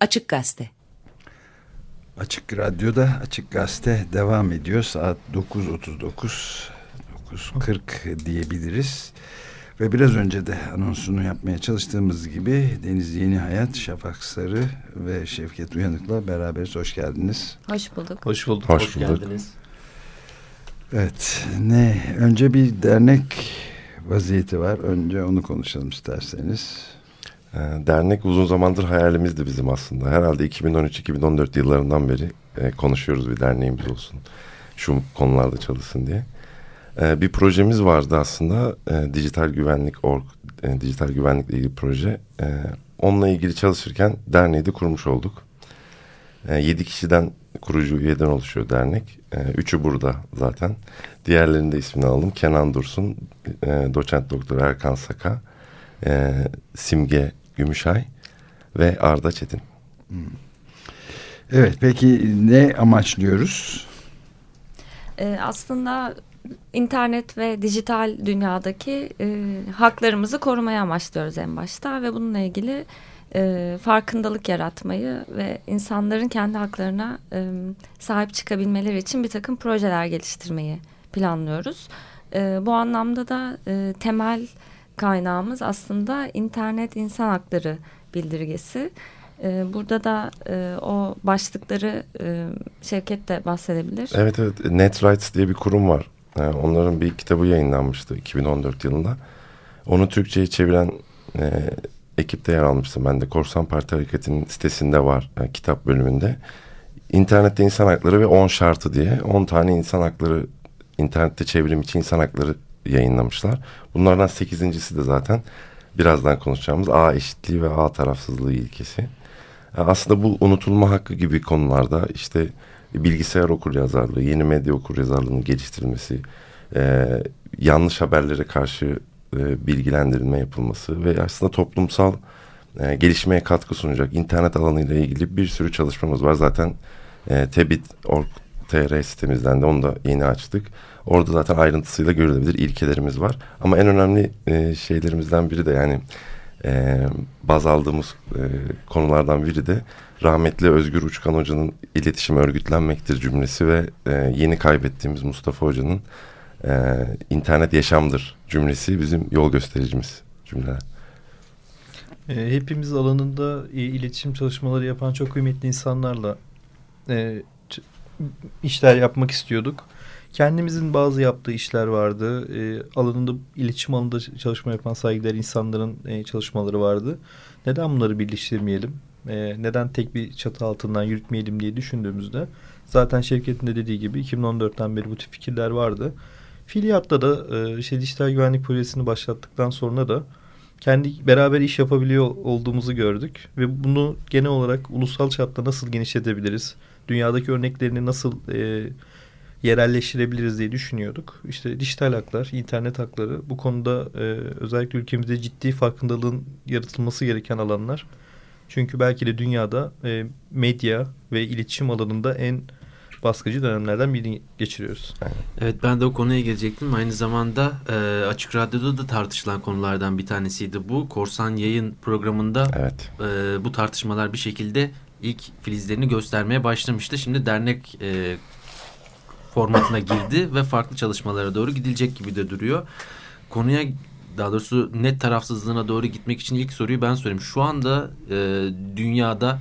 Açık Gazete. Açık Radyo'da Açık Gazete devam ediyor. Saat 9.39 9.40 diyebiliriz. Ve biraz önce de anonsunu yapmaya çalıştığımız gibi Deniz Yeni Hayat, Şafak Sarı ve Şevket Uyanık'la beraberiz. Hoş geldiniz. Hoş bulduk. Hoş bulduk. Hoş, Hoş bulduk. geldiniz. Evet, ne? Önce bir dernek vaziyeti var. Önce onu konuşalım isterseniz. Ee, Dernek uzun zamandır hayalimizdi bizim aslında. Herhalde 2013-2014 yıllarından beri e, konuşuyoruz bir derneğimiz olsun. Şu konularda çalışsın diye. Ee, bir projemiz vardı aslında. E, dijital güvenlik org, e, dijital güvenlikle ilgili proje. Onunla ilgili çalışırken derneği de kurmuş olduk. 7 kişiden kurucu üyeden oluşuyor dernek. Üçü burada zaten. Diğerlerinin de ismini alalım. Kenan Dursun, e, doçent doktor Erkan Saka, e, Simge Gümüşay ve Arda Çetin. Evet, peki ne amaçlıyoruz? Ee, aslında internet ve dijital dünyadaki e, haklarımızı korumaya amaçlıyoruz en başta ve bununla ilgili e, farkındalık yaratmayı ve insanların kendi haklarına e, sahip çıkabilmeleri için bir takım projeler geliştirmeyi planlıyoruz. E, bu anlamda da e, temel kaynağımız aslında internet insan hakları bildirgesi. E, burada da e, o başlıkları e, Şevket de bahsedebilir. Evet evet Net Rights diye bir kurum var. E, onların bir kitabı yayınlanmıştı 2014 yılında. Onu Türkçe'ye çeviren e, ekipte yer almıştım. Ben de Korsan Parti Hareketi'nin sitesinde var e, kitap bölümünde. İnternette insan hakları ve 10 şartı diye 10 tane insan hakları internette çevrim için insan hakları yayınlamışlar. Bunlardan sekizincisi de zaten birazdan konuşacağımız A eşitliği ve A tarafsızlığı ilkesi. Aslında bu unutulma hakkı gibi konularda işte bilgisayar okuryazarlığı, yeni medya okuryazarlığının geliştirilmesi, e, yanlış haberlere karşı e, bilgilendirilme yapılması ve aslında toplumsal e, gelişmeye katkı sunacak internet alanıyla ilgili bir sürü çalışmamız var. Zaten e, tebit.org.tr sitemizden de onu da yeni açtık. Orada zaten ayrıntısıyla görülebilir ilkelerimiz var. Ama en önemli e, şeylerimizden biri de yani e, baz aldığımız e, konulardan biri de rahmetli Özgür Uçkan Hoca'nın iletişim örgütlenmektir cümlesi ve e, yeni kaybettiğimiz Mustafa Hoca'nın e, internet yaşamdır cümlesi bizim yol göstericimiz cümleler. E, hepimiz alanında iletişim çalışmaları yapan çok kıymetli insanlarla e, işler yapmak istiyorduk. Kendimizin bazı yaptığı işler vardı. E, alanında iletişim alanında çalışma yapan saygıdeğer insanların e, çalışmaları vardı. Neden bunları birleştirmeyelim? E, neden tek bir çatı altından yürütmeyelim diye düşündüğümüzde zaten Şevket'in de dediği gibi 2014'ten beri bu tip fikirler vardı. Filiyatta da e, işte dijital güvenlik projesini başlattıktan sonra da kendi beraber iş yapabiliyor olduğumuzu gördük ve bunu genel olarak ulusal çapta nasıl genişletebiliriz? Dünyadaki örneklerini nasıl e, yerelleştirebiliriz diye düşünüyorduk. İşte dijital haklar, internet hakları bu konuda e, özellikle ülkemizde ciddi farkındalığın yaratılması gereken alanlar. Çünkü belki de dünyada e, medya ve iletişim alanında en baskıcı dönemlerden birini geçiriyoruz. Evet ben de o konuya gelecektim. Aynı zamanda e, Açık Radyo'da da tartışılan konulardan bir tanesiydi bu. Korsan yayın programında evet. e, bu tartışmalar bir şekilde ilk filizlerini göstermeye başlamıştı. Şimdi dernek e, formatına girdi ve farklı çalışmalara doğru gidilecek gibi de duruyor. Konuya daha doğrusu net tarafsızlığına doğru gitmek için ilk soruyu ben sorayım. Şu anda e, dünyada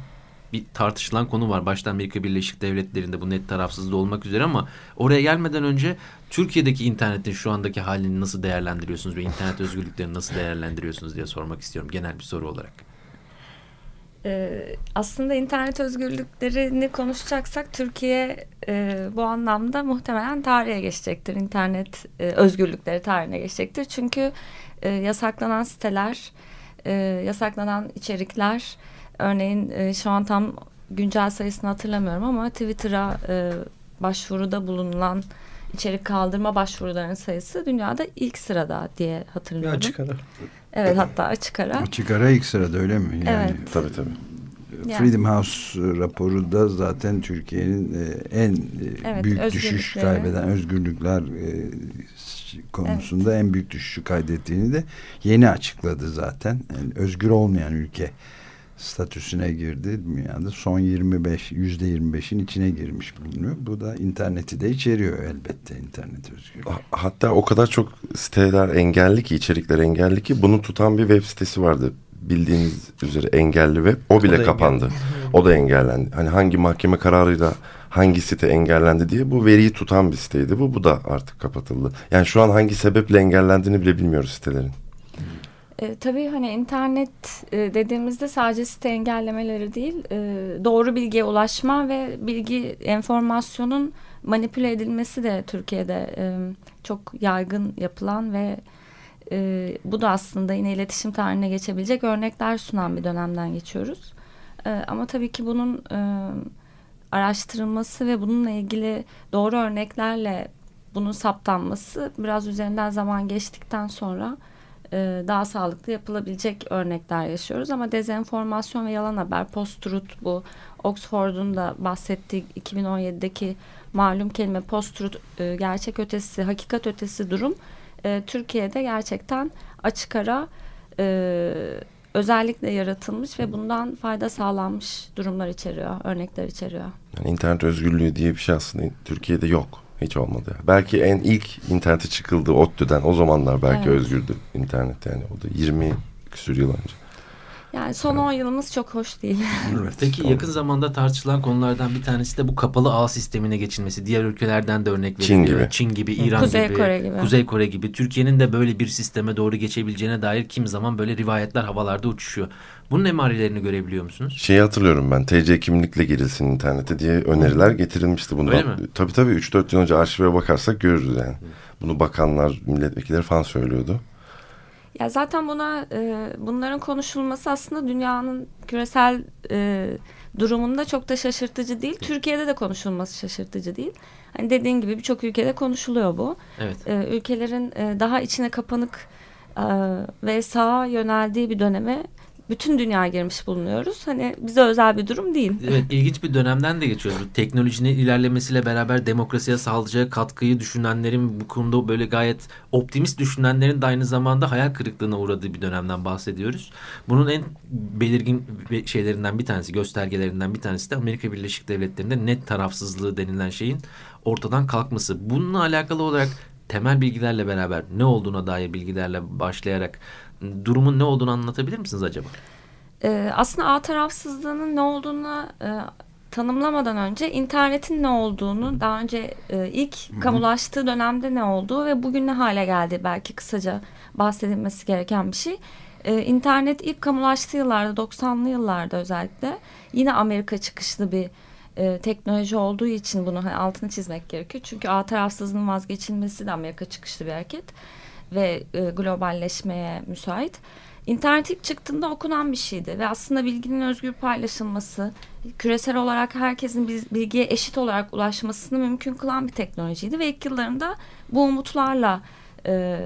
bir tartışılan konu var. Başta Amerika Birleşik Devletleri'nde bu net tarafsızlığı olmak üzere ama oraya gelmeden önce Türkiye'deki internetin şu andaki halini nasıl değerlendiriyorsunuz ve internet özgürlüklerini nasıl değerlendiriyorsunuz diye sormak istiyorum genel bir soru olarak. Ee, aslında internet özgürlüklerini konuşacaksak Türkiye e, bu anlamda muhtemelen tarihe geçecektir. İnternet e, özgürlükleri tarihine geçecektir. Çünkü e, yasaklanan siteler, yasaklanan içerikler, örneğin şu an tam güncel sayısını hatırlamıyorum ama Twitter'a e, başvuruda bulunan içerik kaldırma başvurularının sayısı dünyada ilk sırada diye hatırlıyorum. açık ara. Evet hatta açık ara. Açık ara ilk sırada öyle mi? Yani, Evet. Tabii tabii. Freedom House raporu da zaten Türkiye'nin e, en e, Evet, büyük düşüş kaybeden özgürlükler e, konusunda en büyük düşüşü kaydettiğini de yeni açıkladı zaten. Yani özgür olmayan ülke statüsüne girdi dünyada son 25 yüzde 25'in içine girmiş bulunuyor. Bu da interneti de içeriyor elbette internet özgürlüğü. Hatta o kadar çok siteler engelli ki içerikler engelli ki bunu tutan bir web sitesi vardı. Bildiğiniz üzere engelli web o bile da kapandı. O da engellendi. Hani hangi mahkeme kararıyla hangi site engellendi diye bu veriyi tutan bir siteydi. Bu bu da artık kapatıldı. Yani şu an hangi sebeple engellendiğini bile bilmiyoruz sitelerin. E, tabii hani internet e, dediğimizde sadece site engellemeleri değil, e, doğru bilgiye ulaşma ve bilgi enformasyonun manipüle edilmesi de Türkiye'de e, çok yaygın yapılan ve e, bu da aslında yine iletişim tarihine geçebilecek örnekler sunan bir dönemden geçiyoruz. E, ama tabii ki bunun e, araştırılması ve bununla ilgili doğru örneklerle bunun saptanması biraz üzerinden zaman geçtikten sonra daha sağlıklı yapılabilecek örnekler yaşıyoruz. Ama dezenformasyon ve yalan haber, post-truth bu Oxford'un da bahsettiği 2017'deki malum kelime post-truth e, gerçek ötesi, hakikat ötesi durum e, Türkiye'de gerçekten açık ara özellikle yaratılmış ve bundan fayda sağlanmış durumlar içeriyor, örnekler içeriyor. Yani internet özgürlüğü diye bir şey aslında Türkiye'de yok. Hiç olmadı. Belki en ilk internete çıkıldı ODTÜ'den o zamanlar belki evet. özgürdü internet yani o da 20 küsür yıl önce. Yani son 10 yılımız çok hoş değil. evet, Peki yakın zamanda tartışılan konulardan bir tanesi de bu kapalı ağ sistemine geçilmesi. Diğer ülkelerden de örnek veriliyor. Çin gibi. Çin gibi, İran Kuzey gibi, Kore gibi. Kuzey Kore gibi. Türkiye'nin de böyle bir sisteme doğru geçebileceğine dair kim zaman böyle rivayetler havalarda uçuşuyor. Bunun emarelerini görebiliyor musunuz? Şeyi hatırlıyorum ben. TC kimlikle girilsin internete diye öneriler getirilmişti bundan. Öyle mi? Tabii tabii 3-4 yıl önce arşive bakarsak görürüz yani. Bunu bakanlar, milletvekilleri falan söylüyordu. Ya zaten buna e, bunların konuşulması aslında dünyanın küresel e, durumunda çok da şaşırtıcı değil. Türkiye'de de konuşulması şaşırtıcı değil. Hani dediğin gibi birçok ülkede konuşuluyor bu. Evet. E, ülkelerin e, daha içine kapanık e, ve sağa yöneldiği bir döneme bütün dünya girmiş bulunuyoruz. Hani bize özel bir durum değil. Evet ilginç bir dönemden de geçiyoruz. Teknolojinin ilerlemesiyle beraber demokrasiye sağlayacağı katkıyı düşünenlerin bu konuda böyle gayet optimist düşünenlerin de aynı zamanda hayal kırıklığına uğradığı bir dönemden bahsediyoruz. Bunun en belirgin şeylerinden bir tanesi, göstergelerinden bir tanesi de Amerika Birleşik Devletleri'nde net tarafsızlığı denilen şeyin ortadan kalkması. Bununla alakalı olarak temel bilgilerle beraber ne olduğuna dair bilgilerle başlayarak durumun ne olduğunu anlatabilir misiniz acaba? Ee, aslında ağ tarafsızlığının ne olduğunu e, tanımlamadan önce internetin ne olduğunu daha önce e, ilk kamulaştığı dönemde ne olduğu ve bugün ne hale geldi belki kısaca bahsedilmesi gereken bir şey. Ee, internet ilk kamulaştığı yıllarda 90'lı yıllarda özellikle yine Amerika çıkışlı bir e, teknoloji olduğu için bunu hani altını çizmek gerekiyor. Çünkü ağ tarafsızlığının vazgeçilmesi de Amerika çıkışlı bir hareket ve e, globalleşmeye müsait. İnternet ilk çıktığında okunan bir şeydi ve aslında bilginin özgür paylaşılması, küresel olarak herkesin bilgiye eşit olarak ulaşmasını mümkün kılan bir teknolojiydi ve ilk yıllarında bu umutlarla e,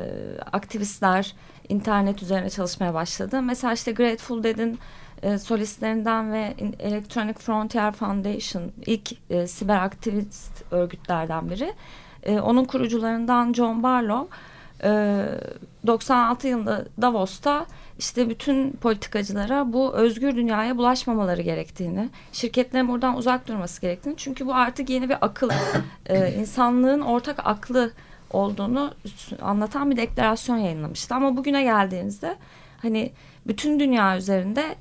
aktivistler internet üzerine çalışmaya başladı. Mesela işte Grateful Dead'in e, solistlerinden ve Electronic Frontier Foundation ilk e, siber aktivist örgütlerden biri. E, onun kurucularından John Barlow 96 ee, yılında Davos'ta işte bütün politikacılara bu özgür dünyaya bulaşmamaları gerektiğini, şirketlerin buradan uzak durması gerektiğini. Çünkü bu artık yeni bir akıl, e, insanlığın ortak aklı olduğunu anlatan bir deklarasyon yayınlamıştı. Ama bugüne geldiğimizde hani bütün dünya üzerinde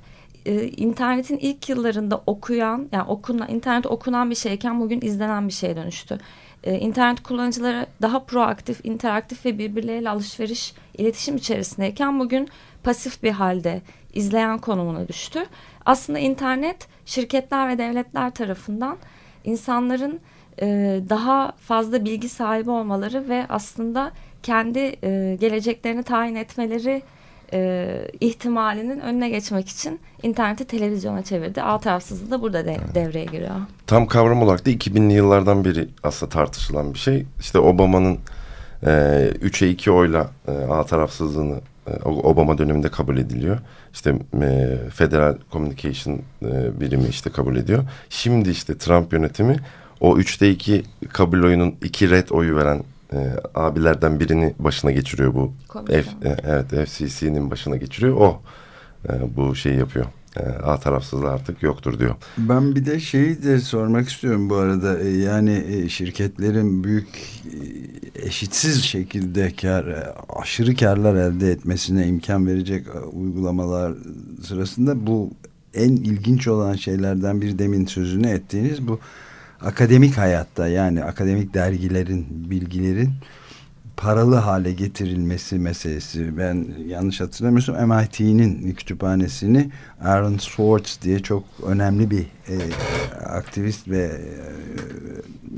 e, internetin ilk yıllarında okuyan, yani okunan, internet okunan bir şeyken bugün izlenen bir şeye dönüştü e, internet kullanıcıları daha proaktif, interaktif ve birbirleriyle alışveriş, iletişim içerisindeyken bugün pasif bir halde izleyen konumuna düştü. Aslında internet şirketler ve devletler tarafından insanların e, daha fazla bilgi sahibi olmaları ve aslında kendi e, geleceklerini tayin etmeleri e, ihtimalinin önüne geçmek için interneti televizyona çevirdi. Ağ tarafsızlığı da burada de, devreye giriyor. Tam kavram olarak da 2000'li yıllardan beri aslında tartışılan bir şey. İşte Obama'nın e, 3'e 2 oyla e, ağ tarafsızlığını e, Obama döneminde kabul ediliyor. İşte e, Federal Communication e, birimi işte kabul ediyor. Şimdi işte Trump yönetimi o 3'te 2 kabul oyunun 2 red oyu veren e, abilerden birini başına geçiriyor bu. F, e, evet FCC'nin başına geçiriyor. O e, bu şeyi yapıyor. e, A tarafsızlığı artık yoktur diyor. Ben bir de şeyi de sormak istiyorum bu arada. E, yani e, şirketlerin büyük e, eşitsiz şekilde kar, aşırı karlar elde etmesine imkan verecek uygulamalar sırasında bu en ilginç olan şeylerden bir demin sözünü ettiğiniz bu akademik hayatta yani akademik dergilerin, bilgilerin paralı hale getirilmesi meselesi. Ben yanlış hatırlamıyorsam MIT'nin kütüphanesini Aaron Swartz diye çok önemli bir e, aktivist ve e,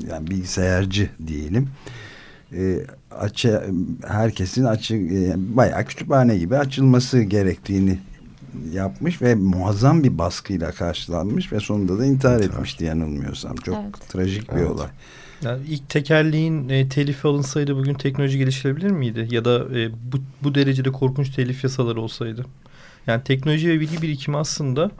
yani bilgisayarcı diyelim. E, açı, herkesin açık e, bayağı kütüphane gibi açılması gerektiğini yapmış ve muazzam bir baskıyla karşılanmış ve sonunda da intihar etmişti yanılmıyorsam. Çok evet. trajik bir evet. olay. Yani ilk tekerleğin e, telifi alınsaydı bugün teknoloji geliştirebilir miydi? Ya da e, bu, bu derecede korkunç telif yasaları olsaydı? Yani teknoloji ve bilgi birikimi aslında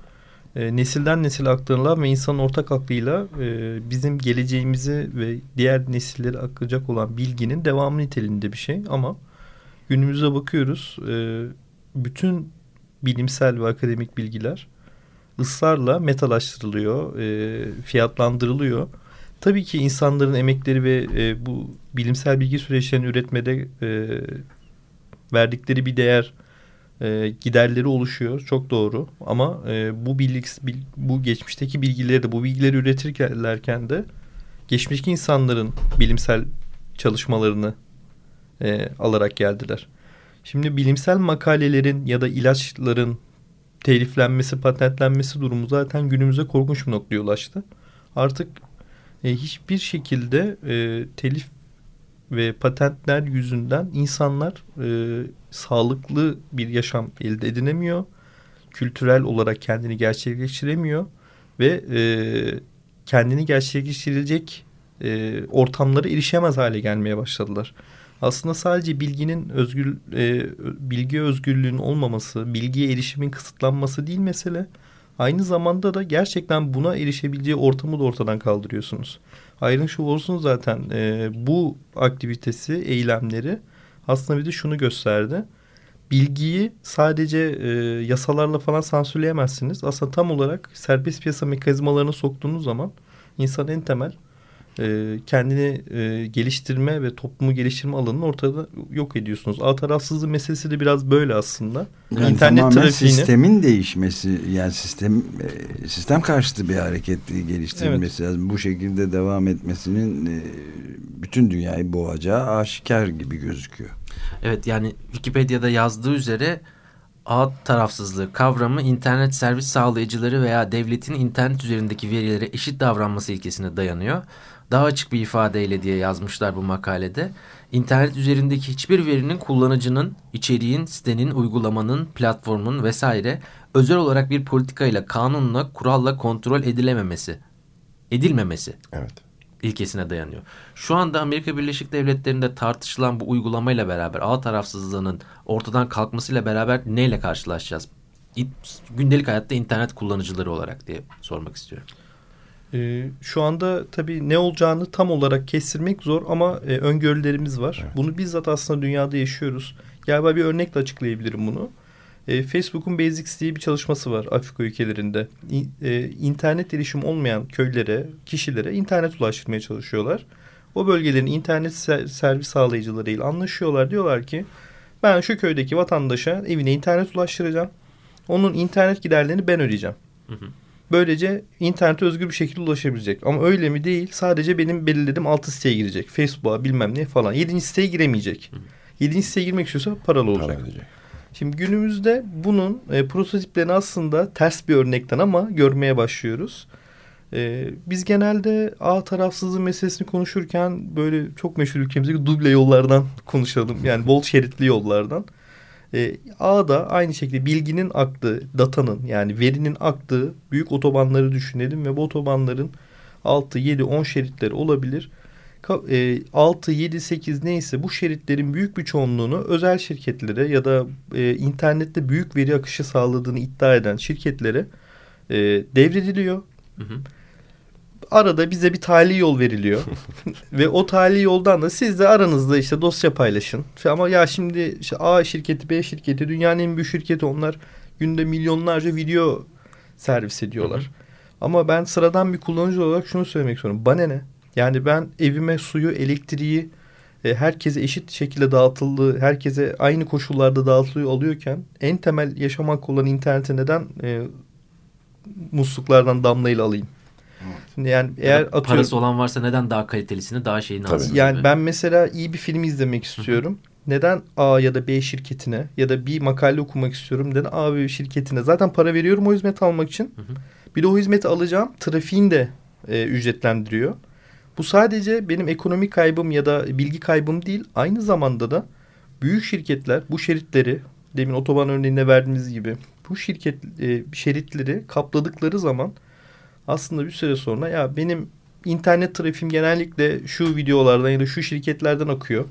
e, nesilden nesile aktarılan ve insanın ortak aklıyla e, bizim geleceğimizi ve diğer nesillere akacak olan bilginin devamı niteliğinde bir şey. Ama günümüze bakıyoruz e, bütün bilimsel ve akademik bilgiler ısrarla metalaştırılıyor, e, fiyatlandırılıyor Tabii ki insanların emekleri ve e, bu bilimsel bilgi süreçlerini üretmede e, verdikleri bir değer e, giderleri oluşuyor. Çok doğru. Ama e, bu bilgi, bil, bu geçmişteki bilgileri de bu bilgileri üretirlerken de geçmişteki insanların bilimsel çalışmalarını e, alarak geldiler. Şimdi bilimsel makalelerin ya da ilaçların teliflenmesi, patentlenmesi durumu zaten günümüze korkunç bir noktaya ulaştı. Artık e, hiçbir şekilde e, telif ve patentler yüzünden insanlar e, sağlıklı bir yaşam elde edinemiyor. Kültürel olarak kendini gerçekleştiremiyor ve e, kendini gerçekleştirecek e, ortamlara erişemez hale gelmeye başladılar. Aslında sadece bilginin özgür e, bilgi özgürlüğünün olmaması, bilgiye erişimin kısıtlanması değil mesele. Aynı zamanda da gerçekten buna erişebileceği ortamı da ortadan kaldırıyorsunuz. Ayrın olsun zaten e, bu aktivitesi, eylemleri aslında bir de şunu gösterdi. Bilgiyi sadece e, yasalarla falan sansürleyemezsiniz. Aslında tam olarak serbest piyasa mekanizmalarını soktuğunuz zaman insan en temel e, kendini e, geliştirme ve toplumu geliştirme alanını ortada yok ediyorsunuz. A tarafsızlığı meselesi de biraz böyle aslında. Yani İnternet trafiğini sistemin değişmesi yani sistem e, sistem karşıtı bir hareket geliştirilmesi evet. lazım. Bu şekilde devam etmesinin e, bütün dünyayı boğacağı aşikar gibi gözüküyor. Evet yani Wikipedia'da yazdığı üzere ağ tarafsızlığı kavramı internet servis sağlayıcıları veya devletin internet üzerindeki verilere eşit davranması ilkesine dayanıyor daha açık bir ifadeyle diye yazmışlar bu makalede. İnternet üzerindeki hiçbir verinin kullanıcının, içeriğin, sitenin, uygulamanın, platformun vesaire özel olarak bir politikayla, kanunla, kuralla kontrol edilememesi, edilmemesi. Evet. ilkesine dayanıyor. Şu anda Amerika Birleşik Devletleri'nde tartışılan bu uygulamayla beraber ağ tarafsızlığının ortadan kalkmasıyla beraber neyle karşılaşacağız? Gündelik hayatta internet kullanıcıları olarak diye sormak istiyorum. E, şu anda tabii ne olacağını tam olarak kestirmek zor ama e, öngörülerimiz var. Evet. Bunu bizzat aslında dünyada yaşıyoruz. Galiba bir örnekle açıklayabilirim bunu. E, Facebook'un Basics diye bir çalışması var Afrika ülkelerinde. İ, e, internet erişim olmayan köylere, kişilere internet ulaştırmaya çalışıyorlar. O bölgelerin internet ser, servis sağlayıcılarıyla anlaşıyorlar. Diyorlar ki ben şu köydeki vatandaşa evine internet ulaştıracağım. Onun internet giderlerini ben ödeyeceğim. Hı hı. Böylece internete özgür bir şekilde ulaşabilecek. Ama öyle mi değil. Sadece benim belirlediğim altı siteye girecek. Facebook'a bilmem ne falan. Yedinci siteye giremeyecek. Yedinci siteye girmek istiyorsa paralı olacak. Para Şimdi günümüzde bunun e, prototiplerini aslında ters bir örnekten ama görmeye başlıyoruz. E, biz genelde ağ tarafsızlığı meselesini konuşurken böyle çok meşhur ülkemizdeki duble yollardan konuşalım. Yani bol şeritli yollardan. E, ağda aynı şekilde bilginin aktığı, datanın yani verinin aktığı büyük otobanları düşünelim ve bu otobanların 6, 7, 10 şeritleri olabilir. E, 6, 7, 8 neyse bu şeritlerin büyük bir çoğunluğunu özel şirketlere ya da e, internette büyük veri akışı sağladığını iddia eden şirketlere e, devrediliyor. Hı hı arada bize bir tali yol veriliyor. Ve o tali yoldan da siz de aranızda işte dosya paylaşın. Ama ya şimdi işte A şirketi, B şirketi, dünyanın en büyük şirketi onlar günde milyonlarca video servis ediyorlar. Hı hı. Ama ben sıradan bir kullanıcı olarak şunu söylemek istiyorum. Bana ne? Yani ben evime suyu, elektriği e, herkese eşit şekilde dağıtıldığı, herkese aynı koşullarda dağıtılıyor alıyorken en temel yaşam hakkı olan interneti neden e, musluklardan damlayla alayım? Şimdi yani eğer atıyorum, parası olan varsa neden daha kalitelisini daha şeyini alsın? Yani gibi. ben mesela iyi bir film izlemek istiyorum. Neden A ya da B şirketine ya da bir makale okumak istiyorum. Neden A ve B şirketine? Zaten para veriyorum o hizmeti almak için. Bir de o hizmeti alacağım trafiğin de e, ücretlendiriyor. Bu sadece benim ekonomik kaybım ya da bilgi kaybım değil. Aynı zamanda da büyük şirketler bu şeritleri demin otoban örneğinde verdiğimiz gibi bu şirket e, şeritleri kapladıkları zaman aslında bir süre sonra ya benim internet trafiğim genellikle şu videolardan ya da şu şirketlerden akıyor.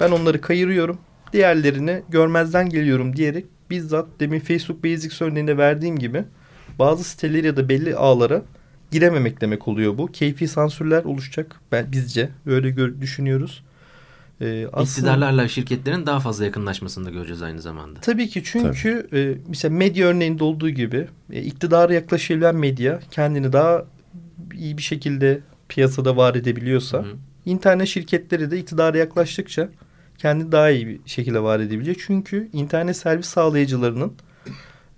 Ben onları kayırıyorum. Diğerlerini görmezden geliyorum diyerek bizzat demin Facebook Basics örneğinde verdiğim gibi bazı siteleri ya da belli ağlara girememek demek oluyor bu. Keyfi sansürler oluşacak ben bizce böyle düşünüyoruz. Ee, aslında, İktidarlarla şirketlerin daha fazla yakınlaşmasını da göreceğiz aynı zamanda. Tabii ki çünkü tabii. E, mesela medya örneğinde olduğu gibi e, iktidara yaklaşabilen medya kendini daha iyi bir şekilde piyasada var edebiliyorsa Hı. internet şirketleri de iktidara yaklaştıkça kendi daha iyi bir şekilde var edebilecek. Çünkü internet servis sağlayıcılarının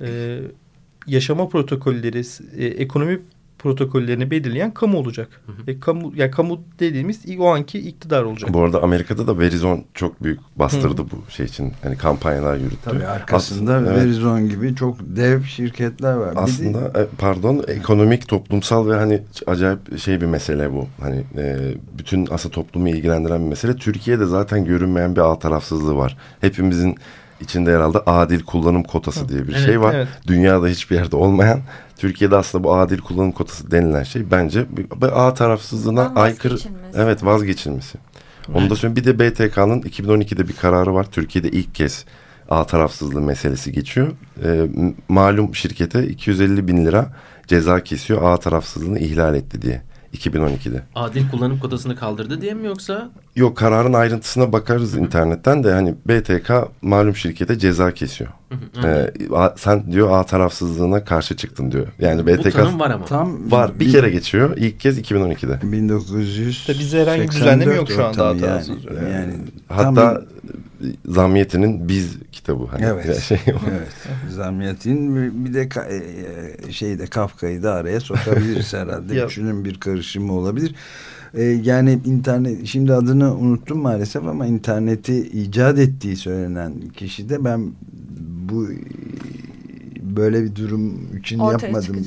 e, yaşama protokolleri, e, ekonomi protokollerini belirleyen kamu olacak. Hı hı. E, kamu ya kamu dediğimiz o anki iktidar olacak. Bu arada Amerika'da da Verizon çok büyük bastırdı hı. bu şey için. Hani kampanyalar yürüttü. Tabii arkasında Aslında, Verizon evet. gibi çok dev şirketler var. Aslında de... pardon ekonomik, toplumsal ve hani acayip şey bir mesele bu. Hani e, bütün asa toplumu ilgilendiren bir mesele. Türkiye'de zaten görünmeyen bir alt tarafsızlığı var. Hepimizin içinde herhalde adil kullanım kotası diye bir evet, şey var. Evet. Dünyada hiçbir yerde olmayan. Türkiye'de aslında bu adil kullanım kotası denilen şey bence bir A tarafsızlığına aykırı evet vazgeçilmesi. Evet. Onu da söyleyeyim. Bir de BTK'nın 2012'de bir kararı var. Türkiye'de ilk kez A tarafsızlığı meselesi geçiyor. E, malum şirkete 250 bin lira ceza kesiyor A tarafsızlığını ihlal etti diye. 2012'de. Adil kullanım kotasını kaldırdı diye mi yoksa? Yok kararın ayrıntısına bakarız internetten de hani BTK malum şirkete ceza kesiyor. Ee, sen diyor A tarafsızlığına karşı çıktın diyor. Yani BTK Bu tanım var ama. Tam var. Bir, bir kere geçiyor. İlk kez 2012'de. 1900 Bizde herhangi bir düzenleme yok şu anda yani, yani, yani hatta tam Zamiyeti'nin Biz kitabı. Hani evet. Şey evet. Zamiyeti'nin bir de e, e, şeyde Kafka'yı da araya sokabiliriz herhalde. Üçünün bir karışımı olabilir. E, yani internet şimdi adını unuttum maalesef ama interneti icat ettiği söylenen kişi de ben bu böyle bir durum için Ortaya yapmadım.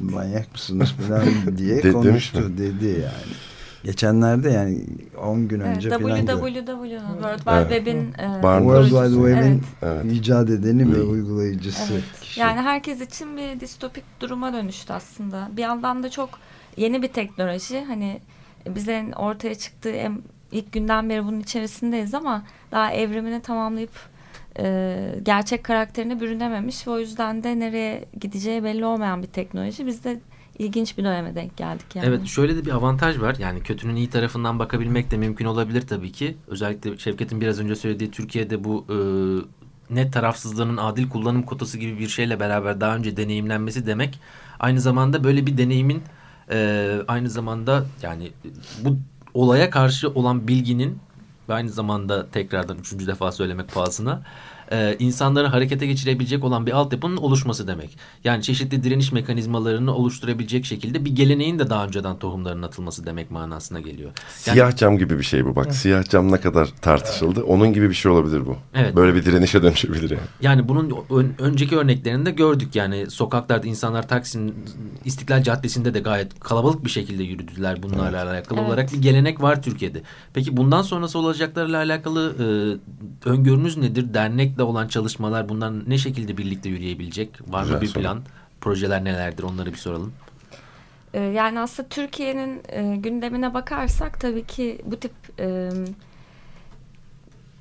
Manyak mısınız falan diye de, konuştu dedi yani. Geçenlerde yani 10 gün önce evet, falan. www. World Wide evet. Web'in e, World Wide Web'in evet. icat edeni ve uygulayıcısı. Evet. Kişi. Yani herkes için bir distopik duruma dönüştü aslında. Bir yandan da çok yeni bir teknoloji. Hani bize ortaya çıktığı en, ilk günden beri bunun içerisindeyiz ama daha evrimini tamamlayıp e, gerçek karakterine bürünememiş o yüzden de nereye gideceği belli olmayan bir teknoloji. Biz de ilginç bir döneme denk geldik yani. Evet şöyle de bir avantaj var. Yani kötünün iyi tarafından bakabilmek de mümkün olabilir tabii ki. Özellikle Şevket'in biraz önce söylediği Türkiye'de bu e, net tarafsızlığının adil kullanım kotası gibi bir şeyle beraber daha önce deneyimlenmesi demek aynı zamanda böyle bir deneyimin e, aynı zamanda yani bu olaya karşı olan bilginin ve aynı zamanda tekrardan üçüncü defa söylemek pahasına e, insanları harekete geçirebilecek olan bir altyapının oluşması demek. Yani çeşitli direniş mekanizmalarını oluşturabilecek şekilde bir geleneğin de daha önceden tohumların atılması demek manasına geliyor. Yani, siyah cam gibi bir şey bu bak. Siyah cam ne kadar tartışıldı. Onun gibi bir şey olabilir bu. Evet. Böyle bir direnişe dönüşebilir yani. Yani bunun ön, önceki örneklerinde gördük yani sokaklarda insanlar Taksim İstiklal Caddesi'nde de gayet kalabalık bir şekilde yürüdüler bunlarla evet. alakalı evet. olarak bir gelenek var Türkiye'de. Peki bundan sonrası olacaklarla alakalı e, öngörünüz nedir? Dernek Gelecekle olan çalışmalar bundan ne şekilde birlikte yürüyebilecek? Var Güzel mı bir plan? Projeler nelerdir? Onları bir soralım. Ee, yani aslında Türkiye'nin e, gündemine bakarsak tabii ki bu tip e,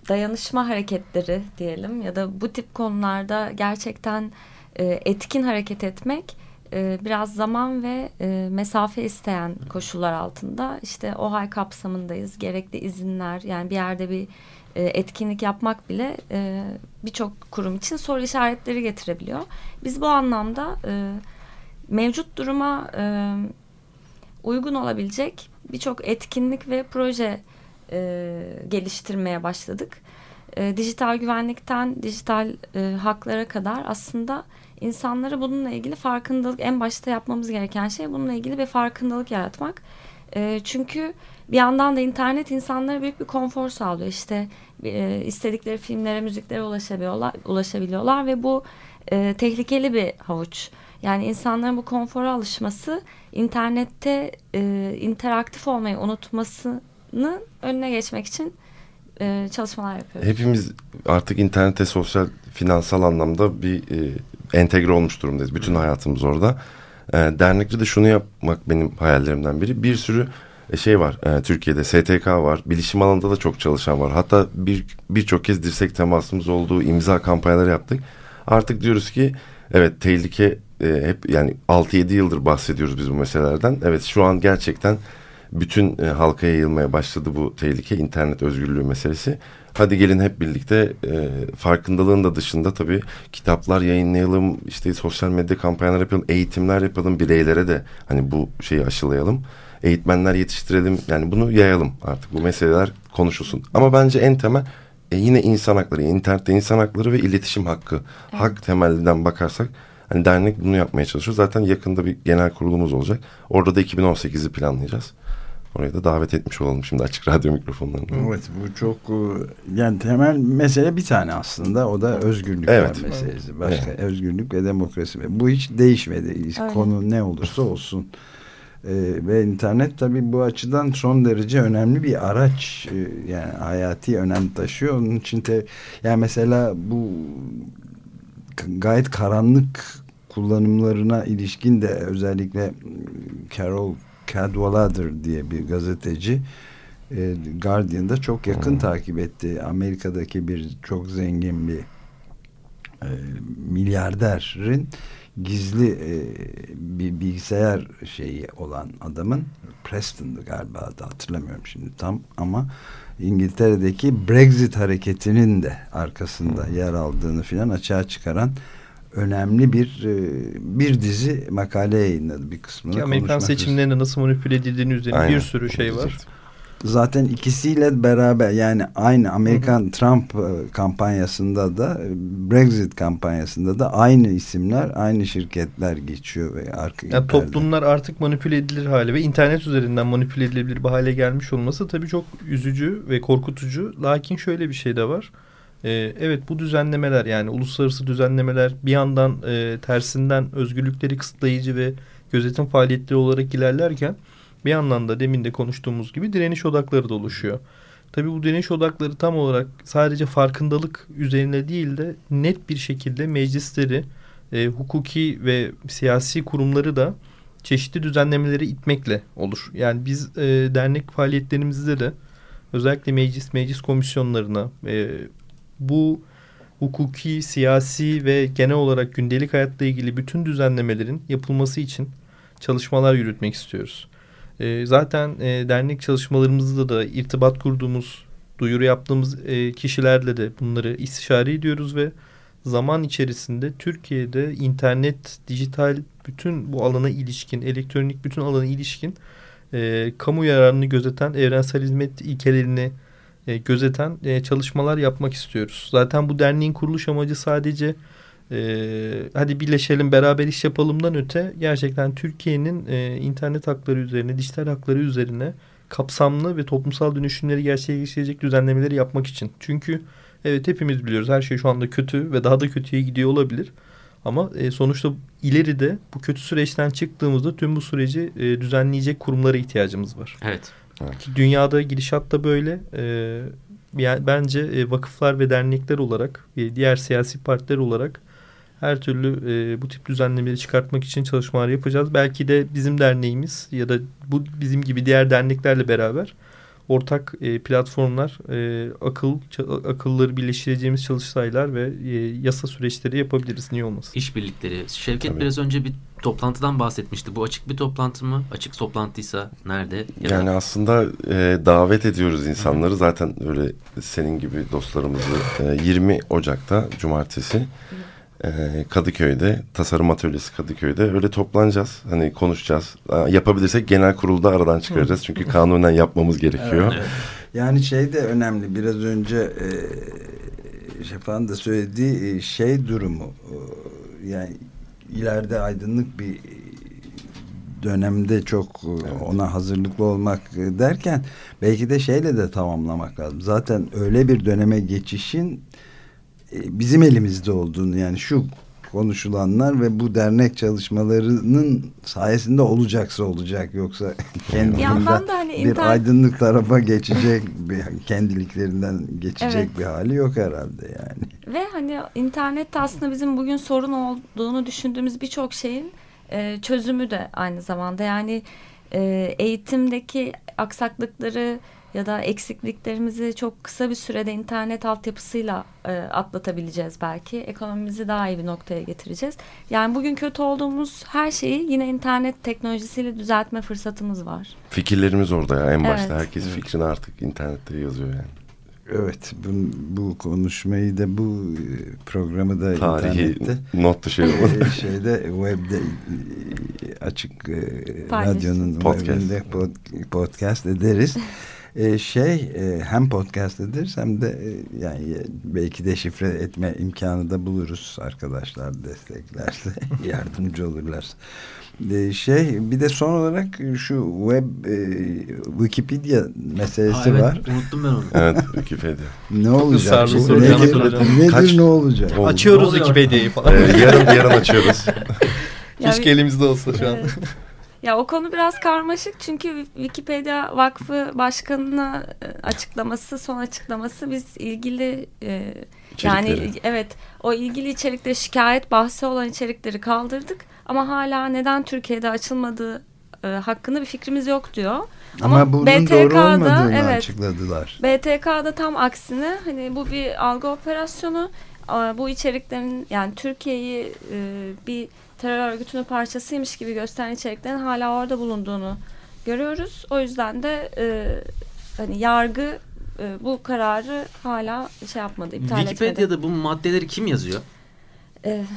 dayanışma hareketleri diyelim ya da bu tip konularda gerçekten e, etkin hareket etmek e, biraz zaman ve e, mesafe isteyen koşullar altında işte OHAL kapsamındayız. Gerekli izinler yani bir yerde bir e, etkinlik yapmak bile e, birçok kurum için soru işaretleri getirebiliyor. Biz bu anlamda e, mevcut duruma uygun olabilecek birçok etkinlik ve proje geliştirmeye başladık. Dijital güvenlikten dijital haklara kadar aslında insanları bununla ilgili farkındalık en başta yapmamız gereken şey bununla ilgili bir farkındalık yaratmak. E, çünkü bir yandan da internet insanlara büyük bir konfor sağlıyor. İşte e, istedikleri filmlere, müziklere ulaşabiliyorlar, ulaşabiliyorlar ve bu e, tehlikeli bir havuç. Yani insanların bu konfora alışması internette e, interaktif olmayı unutmasının önüne geçmek için e, çalışmalar yapıyoruz. Hepimiz artık internete sosyal finansal anlamda bir e, entegre olmuş durumdayız. Bütün hayatımız orada. E, dernekte de şunu yapmak benim hayallerimden biri. Bir sürü şey var e, Türkiye'de STK var. Bilişim alanında da çok çalışan var. Hatta bir birçok kez dirsek temasımız olduğu imza kampanyaları yaptık. Artık diyoruz ki evet tehlike e, hep yani 6-7 yıldır bahsediyoruz biz bu meselelerden. Evet şu an gerçekten bütün e, halka yayılmaya başladı bu tehlike internet özgürlüğü meselesi. Hadi gelin hep birlikte e, farkındalığın da dışında tabii kitaplar yayınlayalım, işte sosyal medya kampanyalar yapalım, eğitimler yapalım, bireylere de hani bu şeyi aşılayalım. Eğitmenler yetiştirelim yani bunu yayalım artık bu meseleler konuşulsun. Ama bence en temel e, yine insan hakları, internette insan hakları ve iletişim hakkı. Evet. Hak temelinden bakarsak hani dernek bunu yapmaya çalışıyor. Zaten yakında bir genel kurulumuz olacak. Orada da 2018'i planlayacağız. Oraya da davet etmiş olalım şimdi açık radyo mikrofonlarında. Evet bu çok e, yani temel mesele bir tane aslında o da özgürlük evet. meselesi. Başka evet. özgürlük ve demokrasi. Bu hiç değişmedi. Öyle. Konu ne olursa olsun. Ee, ve internet tabii bu açıdan son derece önemli bir araç. Ee, yani hayati önem taşıyor. Onun için te, yani mesela bu gayet karanlık kullanımlarına ilişkin de özellikle Carol Cadwallader diye bir gazeteci e, Guardian'da çok yakın hmm. takip etti. Amerika'daki bir çok zengin bir e, milyarderin gizli e, bir bilgisayar şeyi olan adamın Preston'dı galiba da hatırlamıyorum şimdi tam ama İngiltere'deki Brexit hareketinin de arkasında yer aldığını filan açığa çıkaran önemli bir e, bir dizi makale yayınladı bir kısmını. Amerikan seçimlerine nasıl manipüle edildiğini üzerine Aynen. bir sürü şey var. Zaten ikisiyle beraber yani aynı Amerikan hı hı. Trump e, kampanyasında da Brexit kampanyasında da aynı isimler aynı şirketler geçiyor ve arka yani toplumlar artık manipüle edilir hale ve internet üzerinden manipüle edilebilir bir hale gelmiş olması tabii çok üzücü ve korkutucu. Lakin şöyle bir şey de var. Ee, evet bu düzenlemeler yani uluslararası düzenlemeler bir yandan e, tersinden özgürlükleri kısıtlayıcı ve gözetim faaliyetleri olarak ilerlerken bir yandan da demin de konuştuğumuz gibi direniş odakları da oluşuyor. Tabii bu direniş odakları tam olarak sadece farkındalık üzerine değil de net bir şekilde meclisleri, e, hukuki ve siyasi kurumları da çeşitli düzenlemeleri itmekle olur. Yani biz e, dernek faaliyetlerimizde de özellikle meclis, meclis komisyonlarına, e, bu hukuki, siyasi ve genel olarak gündelik hayatla ilgili bütün düzenlemelerin yapılması için çalışmalar yürütmek istiyoruz. E, zaten e, dernek çalışmalarımızda da irtibat kurduğumuz, duyuru yaptığımız e, kişilerle de bunları istişare ediyoruz ve zaman içerisinde Türkiye'de internet, dijital bütün bu alana ilişkin, elektronik bütün alana ilişkin e, kamu yararını gözeten evrensel hizmet ilkelerini e, gözeten e, çalışmalar yapmak istiyoruz. Zaten bu derneğin kuruluş amacı sadece e, hadi birleşelim beraber iş yapalımdan öte gerçekten Türkiye'nin e, internet hakları üzerine, dijital hakları üzerine kapsamlı ve toplumsal dönüşümleri gerçekleştirecek düzenlemeleri yapmak için. Çünkü evet hepimiz biliyoruz her şey şu anda kötü ve daha da kötüye gidiyor olabilir. Ama e, sonuçta ileride bu kötü süreçten çıktığımızda tüm bu süreci e, düzenleyecek kurumlara ihtiyacımız var. Evet. Evet. Dünyada gidişat da böyle. Ee, yani bence e, vakıflar ve dernekler olarak ve diğer siyasi partiler olarak her türlü e, bu tip düzenlemeleri çıkartmak için çalışmalar yapacağız. Belki de bizim derneğimiz ya da bu bizim gibi diğer derneklerle beraber ortak e, platformlar, e, akıl akılları birleştireceğimiz çalıştaylar ve e, yasa süreçleri yapabiliriz. Niye olmasın? İşbirlikleri. Şevket Tabii. biraz önce bir toplantıdan bahsetmişti. Bu açık bir toplantı mı? Açık toplantıysa nerede? Ya Yani da aslında e, davet ediyoruz insanları. Zaten öyle senin gibi dostlarımızı e, 20 Ocak'ta Cumartesi e, Kadıköy'de Tasarım Atölyesi Kadıköy'de öyle toplanacağız. Hani konuşacağız. Yapabilirsek genel kurulda aradan çıkaracağız. Çünkü kanunen yapmamız gerekiyor. Evet. Yani şey de önemli. Biraz önce e, Şafak'ın da söylediği e, şey durumu. e, yani ileride aydınlık bir dönemde çok e, ona hazırlıklı olmak derken belki de şeyle de tamamlamak lazım. Zaten öyle bir döneme geçişin bizim elimizde olduğunu yani şu konuşulanlar ve bu dernek çalışmalarının sayesinde olacaksa olacak yoksa da hani bir internet aydınlık tarafa geçecek bir kendiliklerinden geçecek Evet. bir hali yok herhalde yani. Ve hani internette aslında bizim bugün sorun olduğunu düşündüğümüz birçok şeyin e, çözümü de aynı zamanda. Yani e, eğitimdeki aksaklıkları ya da eksikliklerimizi çok kısa bir sürede internet altyapısıyla e, atlatabileceğiz belki. Ekonomimizi daha iyi bir noktaya getireceğiz. Yani bugün kötü olduğumuz her şeyi yine internet teknolojisiyle düzeltme fırsatımız var. Fikirlerimiz orada ya en başta. Evet. Herkes fikrini artık internette yazıyor yani. Evet bu, bu konuşmayı da bu e, programı da Tarihi internette not düşelim. e, şeyde webde e, açık Paylaş. radyonun Podcast. webinde pod- podcast ederiz. E, şey e, hem podcast ederiz hem de e, yani belki de şifre etme imkanı da buluruz arkadaşlar desteklerse yardımcı olurlar. E, şey bir de son olarak şu web e, Wikipedia meselesi Aa, evet, var. unuttum ben onu. evet Wikipedia. Ne olacak? Bu soracağım, nedir, Kaç- ne olacak? Oldu. Açıyoruz? Wikipedia'yı falan. Ee, yarın yarın açıyoruz. Ya Keşke elimizde olsa şu an. Evet. Ya o konu biraz karmaşık çünkü Wikipedia Vakfı Başkanı'na e, açıklaması, son açıklaması biz ilgili e, yani evet o ilgili içerikleri şikayet bahsi olan içerikleri kaldırdık ama hala neden Türkiye'de açılmadığı e, hakkında bir fikrimiz yok diyor. Ama, bunun doğru BTK'da, olmadığını evet. açıkladılar. BTK'da tam aksine hani bu bir algı operasyonu bu içeriklerin yani Türkiye'yi e, bir terör örgütünün parçasıymış gibi gösteren içeriklerin hala orada bulunduğunu görüyoruz. O yüzden de e, hani yargı e, bu kararı hala şey yapmadı, iptal etmedi. Wikipedia'da bu maddeleri kim yazıyor?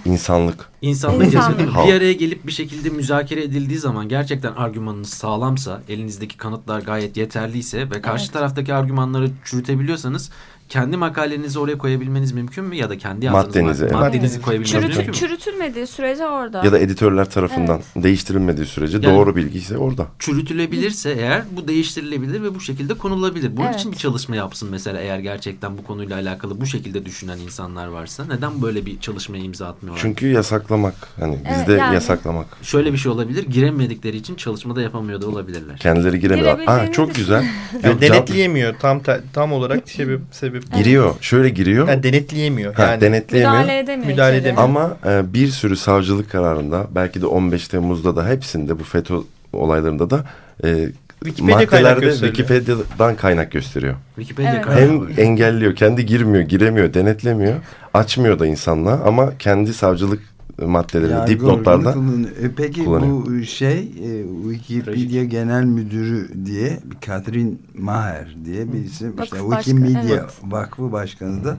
İnsanlık. İnsanlık İnsanlık. yazıyor. Bir araya gelip bir şekilde müzakere edildiği zaman gerçekten argümanınız sağlamsa, elinizdeki kanıtlar gayet yeterliyse ve karşı Evet. taraftaki argümanları çürütebiliyorsanız kendi makalenizi oraya koyabilmeniz mümkün mü? Ya da kendi yazdığınız Maddenizi, mad- evet. maddenizi Evet. koyabilmeniz çürütü- mümkün mü? çürütülmediği sürece orada. Ya da editörler tarafından değiştirilmediği sürece Yani- doğru bilgi ise orada. çürütülebilirse eğer bu değiştirilebilir ve bu şekilde konulabilir. Bunun Evet. için bir çalışma yapsın mesela eğer gerçekten bu konuyla alakalı bu şekilde düşünen insanlar varsa. Neden böyle bir çalışmaya imza atmıyorlar? Çünkü yasaklamak. Hani Evet, bizde yani- yasaklamak. Şöyle bir şey olabilir. Giremedikleri için çalışmada yapamıyor da olabilirler. Kendileri giremiyor. Aa çok güzel. Yani denetleyemiyor tam tam olarak sebep sebep. Giriyor. Şöyle giriyor. Yani denetleyemiyor. Ha, Yani denetleyemiyor. müdahale edemiyor. Müdahale edemiyor. Ama e, bir sürü savcılık kararında belki de 15 Temmuz'da da hepsinde bu FETÖ olaylarında da e, Wikipedia kaynak maddelerde gösteriyor. Wikipedia'dan kaynak gösteriyor. Wikipedia Evet. kaynağı Hem engelliyor, kendi girmiyor, giremiyor, denetlemiyor, açmıyor da insanla ama kendi savcılık maddelerini Yargı dipnotlarda. E, peki kullanıyor. bu şey e, Wikipedia Genel Müdürü diye Catherine Maher diye bir isim. Vakıf işte başkanı, Wikimedia evet. Vakfı Başkanı da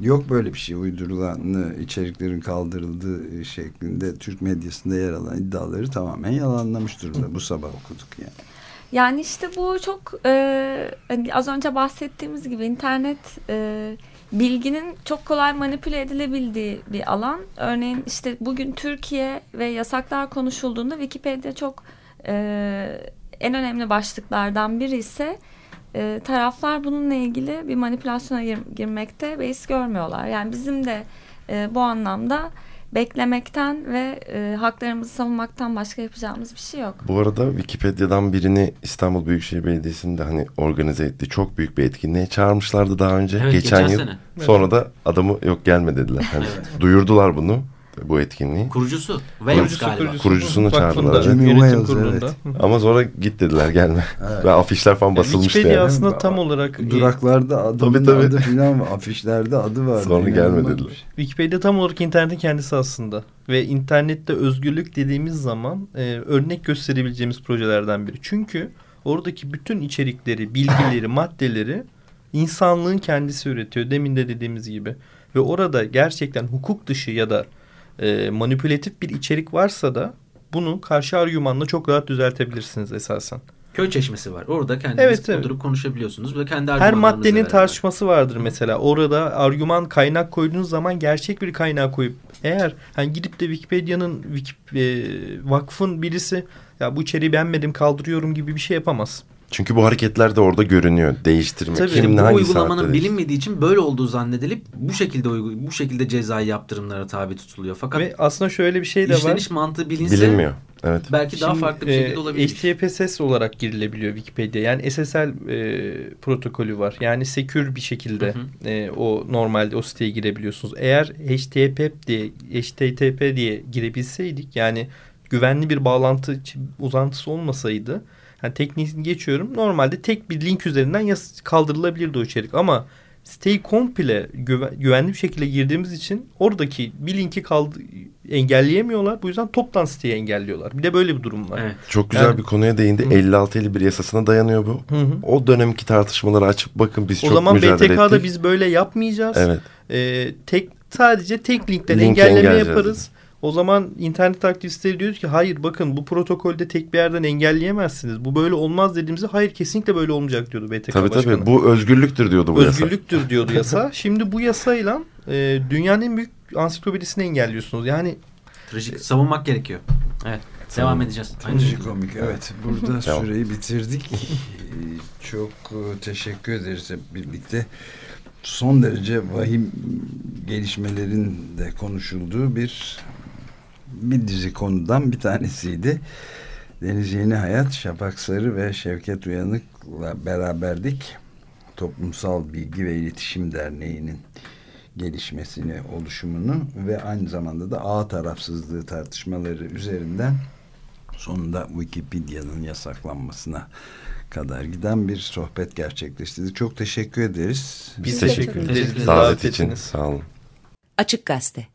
yok böyle bir şey uydurulan e, içeriklerin kaldırıldığı şeklinde Türk medyasında yer alan iddiaları tamamen yalanlamış durumda. Bu sabah okuduk yani. Yani işte bu çok e, hani az önce bahsettiğimiz gibi internet e, bilginin çok kolay manipüle edilebildiği bir alan. Örneğin işte bugün Türkiye ve yasaklar konuşulduğunda Wikipedia çok e, en önemli başlıklardan biri ise e, taraflar bununla ilgili bir manipülasyona gir- girmekte beis görmüyorlar. Yani bizim de e, bu anlamda beklemekten ve e, haklarımızı savunmaktan başka yapacağımız bir şey yok. Bu arada Wikipedia'dan birini İstanbul Büyükşehir Belediyesi'nde hani organize etti. Çok büyük bir etkinliğe çağırmışlardı daha önce. Evet, geçen, geçen yıl. sene. Sonra da adamı yok gelme dediler. Hani Evet. duyurdular bunu. Bu etkinliği. Kurucusu. Wales Kurucusu, galiba. kurucusu. Kurucusunu çağırdılar. Jimmy yönetim Wales, kurulunda. evet. Ama sonra git dediler gelme. Evet. Ve afişler falan Yani basılmıştı Wikipedia yani. aslında tam olarak e, Duraklarda adı, Tabii, tabii. adı filan var. Afişlerde adı var. Sonra gelme dediler. Wikipedia tam olarak internetin kendisi aslında. Ve internette özgürlük dediğimiz zaman e, örnek gösterebileceğimiz projelerden biri. Çünkü oradaki bütün içerikleri, bilgileri, maddeleri insanlığın kendisi üretiyor. Demin de dediğimiz gibi. Ve orada gerçekten hukuk dışı ya da e, manipülatif bir içerik varsa da bunu karşı argümanla çok rahat düzeltebilirsiniz esasen. Köy çeşmesi var. Orada kendiniz Evet, evet. oturup konuşabiliyorsunuz ve kendi Her maddenin beraber. tartışması vardır mesela. Orada argüman kaynak koyduğunuz zaman gerçek bir kaynağı koyup eğer hani gidip de Wikipedia'nın Wiki, e, vakfın birisi ya bu içeriği beğenmedim kaldırıyorum gibi bir şey yapamaz. Çünkü bu hareketler de orada görünüyor. Değiştirme. Tabii. Kim bu hangi uygulamanın bilinmediği için böyle olduğu zannedilip bu şekilde uygu- bu şekilde cezai yaptırımlara tabi tutuluyor. Fakat Ve aslında şöyle bir şey de var. işleniş mantığı bilinse bilinmiyor. Evet. belki daha Şimdi, farklı bir e, şekilde olabilir. HTTPS olarak girilebiliyor Wikipedia. Yani SSL e, protokolü var. Yani secure bir şekilde Hı e, o normalde o siteye girebiliyorsunuz. Eğer HTTP diye HTTP diye girebilseydik yani güvenli bir bağlantı uzantısı olmasaydı yani tekniğini geçiyorum. Normalde tek bir link üzerinden kaldırılabilirdi o içerik ama siteyi komple güve- güvenli bir şekilde girdiğimiz için oradaki bir linki kaldı engelleyemiyorlar. Bu yüzden toptan siteyi engelliyorlar. Bir de böyle bir durum var. Evet. Çok güzel Yani- bir konuya değindi. Hı. 56-51 yasasına dayanıyor bu. Hı hı. O dönemki tartışmaları açıp bakın biz O çok zaman mücadele BTK'da ettik. biz böyle yapmayacağız. Evet. Ee, tek sadece tek linkten Linki engelleme yaparız. O zaman internet aktivistleri diyor ki hayır bakın bu protokolde tek bir yerden engelleyemezsiniz. Bu böyle olmaz dediğimizde hayır kesinlikle böyle olmayacak diyordu BTK Tabii başkanı. tabii. Bu özgürlüktür diyordu bu yasa. Özgürlüktür diyordu yasa. Şimdi bu yasayla e, dünyanın en büyük ansiklopedisini engelliyorsunuz. Yani Trajik savunmak gerekiyor. Evet. Devam edeceğiz. Aynı şekilde. Trajikomik evet. Burada Tamam. süreyi bitirdik. Çok e, teşekkür ederiz hep birlikte. Son derece vahim gelişmelerin de konuşulduğu bir bir dizi konudan bir tanesiydi. Deniz Yeni Hayat, Şafak Sarı ve Şevket Uyanık'la beraberdik. Toplumsal Bilgi ve İletişim Derneği'nin gelişmesini, oluşumunu ve aynı zamanda da ağ tarafsızlığı tartışmaları üzerinden sonunda Wikipedia'nın yasaklanmasına kadar giden bir sohbet gerçekleştirdik. Çok teşekkür ederiz. biz Biz teşekkür ederiz. teşekkür Bizi ederiz. davet için sağ olun. Açık Gazete